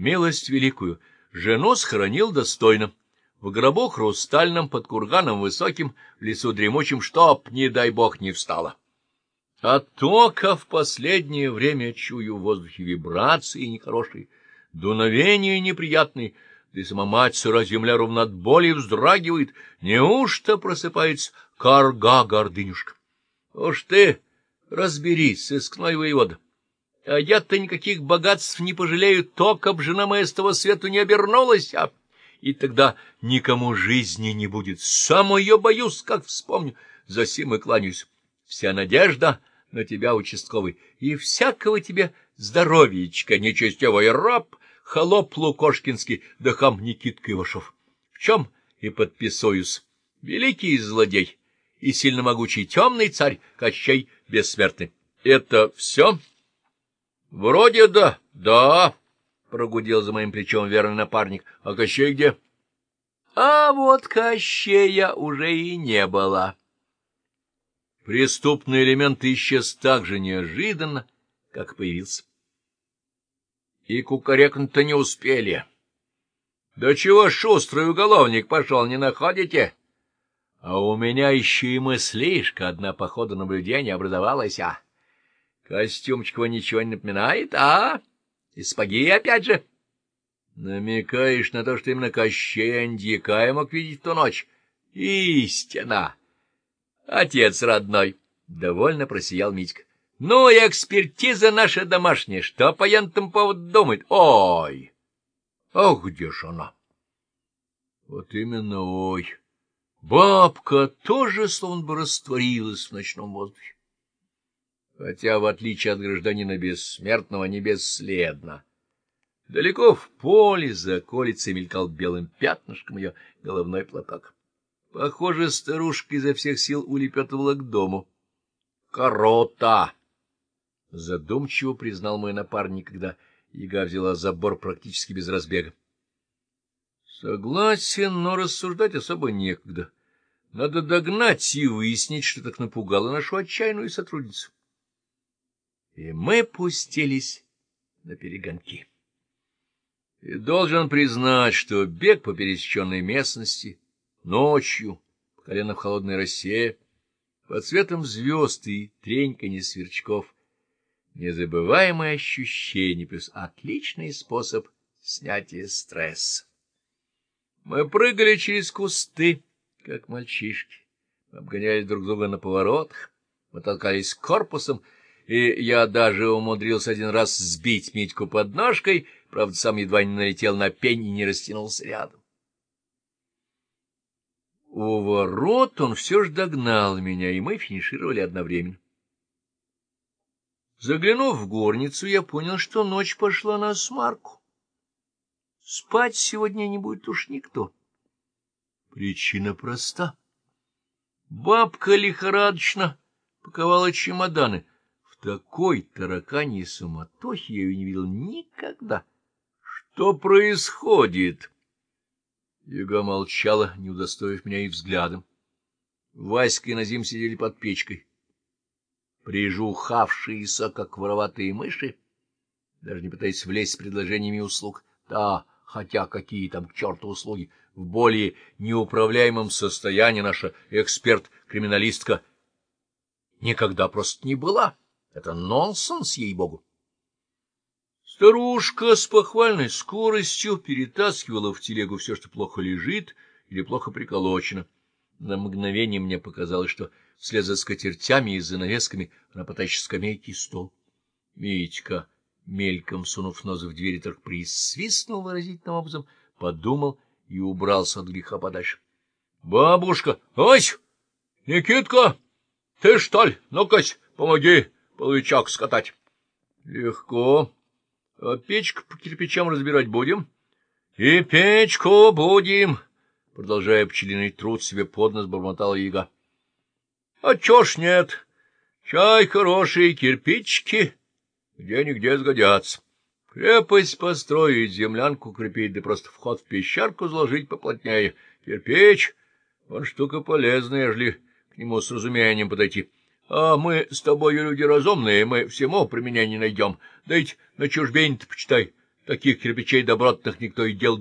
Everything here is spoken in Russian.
милость великую, жену схоронил достойно, в гробу хрустальном под курганом высоким, в лесу дремучим, чтоб, не дай бог, не встала. А только в последнее время чую в воздухе вибрации нехорошие, дуновения неприятные, да и сама мать сыра земля ровно от боли вздрагивает. Неужто просыпается карга гордынюшка? Уж ты разберись, сыскной воевода. А я-то никаких богатств не пожалею, то, как жена моя с того свету не обернулась, а... И тогда никому жизни не будет. Сам ее боюсь, как вспомню. За сим и кланяюсь. Вся надежда на тебя, участковый, и всякого тебе здоровьечка, нечестивый раб, холоп Лукошкинский, да хам Никитка Ивашов. В чем и подписуюсь. Великий злодей и сильно могучий темный царь Кощей Бессмертный. Это все? Вроде да, да, прогудел за моим плечом верный напарник. А Кощей где? А вот Кощея уже и не было. Преступный элемент исчез так же неожиданно, как появился. И кукарекнуть-то не успели. Да чего шустрый уголовник пошел, не находите? А у меня еще и мыслишка одна по ходу наблюдения образовалась, а? Костюмчик его ничего не напоминает, а? И сапоги опять же. Намекаешь на то, что именно Кощей Андьяка я мог видеть в ту ночь? Истина! Отец родной! — довольно просиял Митька. — Ну, и экспертиза наша домашняя. Что по янтам поводу думает? Ой! А где ж она? Вот именно ой! Бабка тоже словно бы растворилась в ночном воздухе. Хотя, в отличие от гражданина бессмертного, не бесследно. Далеко в поле за околицей мелькал белым пятнышком ее головной платок. Похоже, старушка изо всех сил улепетывала к дому. — Корота! — задумчиво признал мой напарник, когда яга взяла забор практически без разбега. — Согласен, но рассуждать особо некогда. Надо догнать и выяснить, что так напугало нашу отчаянную сотрудницу. И мы пустились на перегонки. И должен признать, что бег по пересеченной местности — Ночью, по колено в холодной росе, под светом звезд и треньканье сверчков, незабываемое ощущение плюс отличный способ снятия стресса. Мы прыгали через кусты, как мальчишки, обгоняли друг друга на поворотах, мы толкались корпусом, и я даже умудрился один раз сбить Митьку под ножкой, правда, сам едва не налетел на пень и не растянулся рядом. У ворот он все ж догнал меня, и мы финишировали одновременно. Заглянув в горницу, я понял, что ночь пошла на смарку. Спать сегодня не будет уж никто. Причина проста. Бабка лихорадочно паковала чемоданы. Такой тараканьей суматохе я ее не видел никогда. Что происходит? Яга молчала, не удостоив меня и взглядом. Васька и Назим сидели под печкой. Прижухавшиеся, как вороватые мыши, даже не пытаясь влезть с предложениями услуг. Да, хотя какие там к черту услуги. В более неуправляемом состоянии наша эксперт-криминалистка никогда просто не была. Это нонсенс, ей-богу. Старушка с похвальной скоростью перетаскивала в телегу все, что плохо лежит или плохо приколочено. На мгновение мне показалось, что вслед за скатертями и занавесками она потащит скамейки и стол. Митька, мельком сунув нос в дверь, только присвистнул выразительным образом, подумал и убрался от греха подальше. — Бабушка! Ой! Никитка! Ты что ли? Ну-ка, помоги половичок скатать. — Легко. А печку по кирпичам разбирать будем? — И печку будем, — продолжая пчелиный труд, себе под нос бормотала яга. — А чё ж нет? Чай хорошие кирпичики где-нигде сгодятся. Крепость построить, землянку крепить, да просто вход в пещерку заложить поплотнее. Кирпич, он штука полезная, ежели к нему с разумением подойти. А мы с тобой люди разумные, мы всему применение найдем. Да ведь на чужбине-то, почитай, Таких кирпичей добротных никто и делать